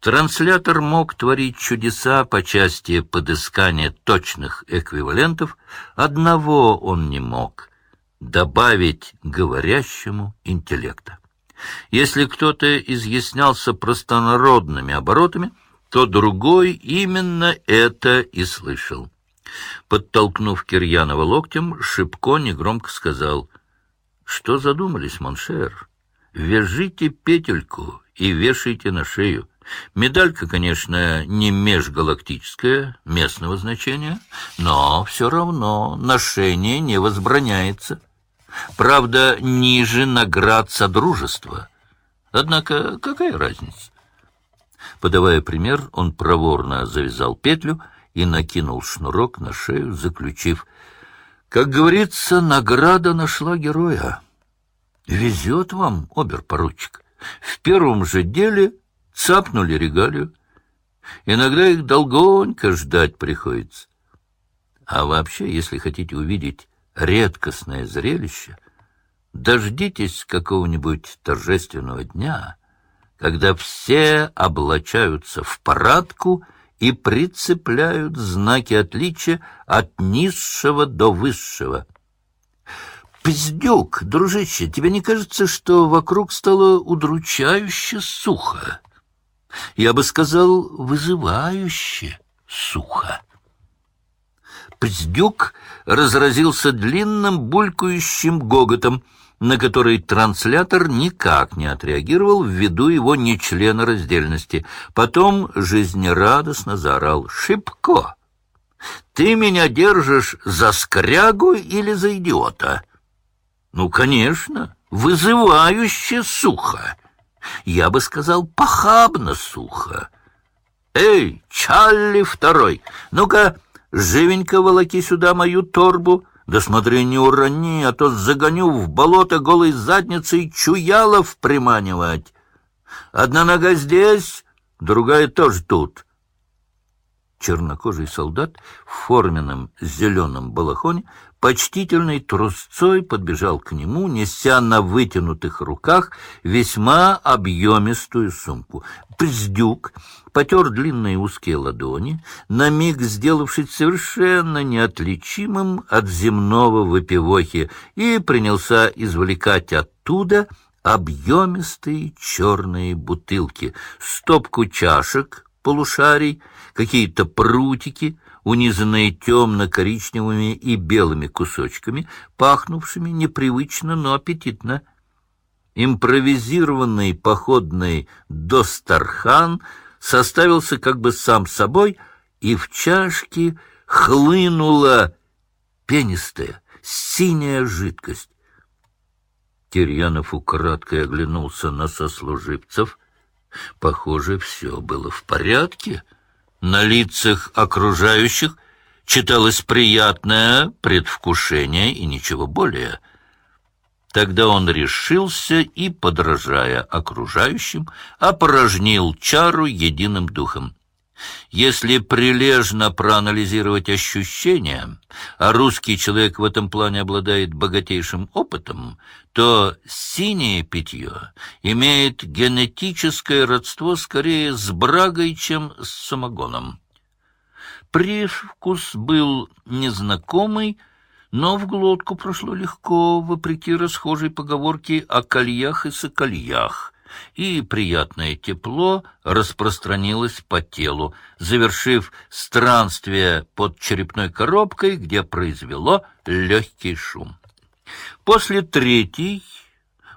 Транслятор мог творить чудеса по части подыскания точных эквивалентов, одного он не мог — добавить говорящему интеллекта. Если кто-то изъяснялся простонародными оборотами, то другой именно это и слышал. Подтолкнув Кирьянова локтем, Шипко негромко сказал, «Что задумались, mon cher? Вяжите петельку и вешайте на шею. Медалька, конечно, не межгалактическая, местного значения, но все равно ношение не возбраняется. Правда, ниже наград Содружества. Однако какая разница? Подавая пример, он проворно завязал петлю и накинул шнурок на шею, заключив, «Как говорится, награда нашла героя. Везет вам, обер-поручик. В первом же деле цапнули регалию. Иногда их долгонько ждать приходится. А вообще, если хотите увидеть редкостное зрелище, дождитесь какого-нибудь торжественного дня, когда все облачаются в парадку и прицепляют знаки отличия от низшего до высшего. «Пиздюк, дружище, тебе не кажется, что вокруг стало удручающе сухо?» Я бы сказал, вызывающе сухо. Пздюк разразился длинным булькающим гоготом, на который транслятор никак не отреагировал ввиду его нечленораздельности. Потом жизнерадостно заорал «Шипко! Ты меня держишь за скрягу или за идиота?» «Ну, конечно, вызывающе сухо!» я бы сказал, похабно сухо. «Эй, Чалли второй, ну-ка, живенько волоки сюда мою торбу, да смотри, не урони, а то загоню в болото голой задницей чуялов приманивать. Одна нога здесь, другая тоже тут». Чернокожий солдат в форменном зеленом балахоне почтительной трусцой подбежал к нему, неся на вытянутых руках весьма объемистую сумку. Пздюк потер длинные узкие ладони, на миг сделавшись совершенно неотличимым от земного выпивохи, и принялся извлекать оттуда объемистые черные бутылки, стопку чашек, полушарий, какие-то прутики — унизанные темно-коричневыми и белыми кусочками, пахнувшими непривычно, но аппетитно. Импровизированный походный достархан составился как бы сам собой, и в чашке хлынула пенистая, синяя жидкость. Кирьянов украдкой оглянулся на сослуживцев. Похоже, все было в порядке — на лицах окружающих читалось приятное предвкушение и ничего более. Тогда он решился и, подражая окружающим, опорожнил чару единым духом. Если прилежно проанализировать ощущения, а русский человек в этом плане обладает богатейшим опытом, то синее питье имеет генетическое родство скорее с брагой, чем с самогоном. Привкус был незнакомый, но в глотку прошло легко, вопреки расхожей поговорке о кольях и сокольях — и приятное тепло распространилось по телу, завершив странствие под черепной коробкой, где произвело легкий шум. После третьей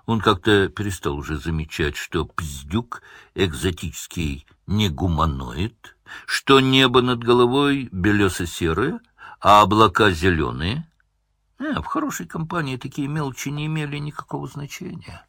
он как-то перестал уже замечать, что пздюк экзотический не гуманоид, что небо над головой белесо-серое, а облака зеленые. А, в хорошей компании такие мелочи не имели никакого значения.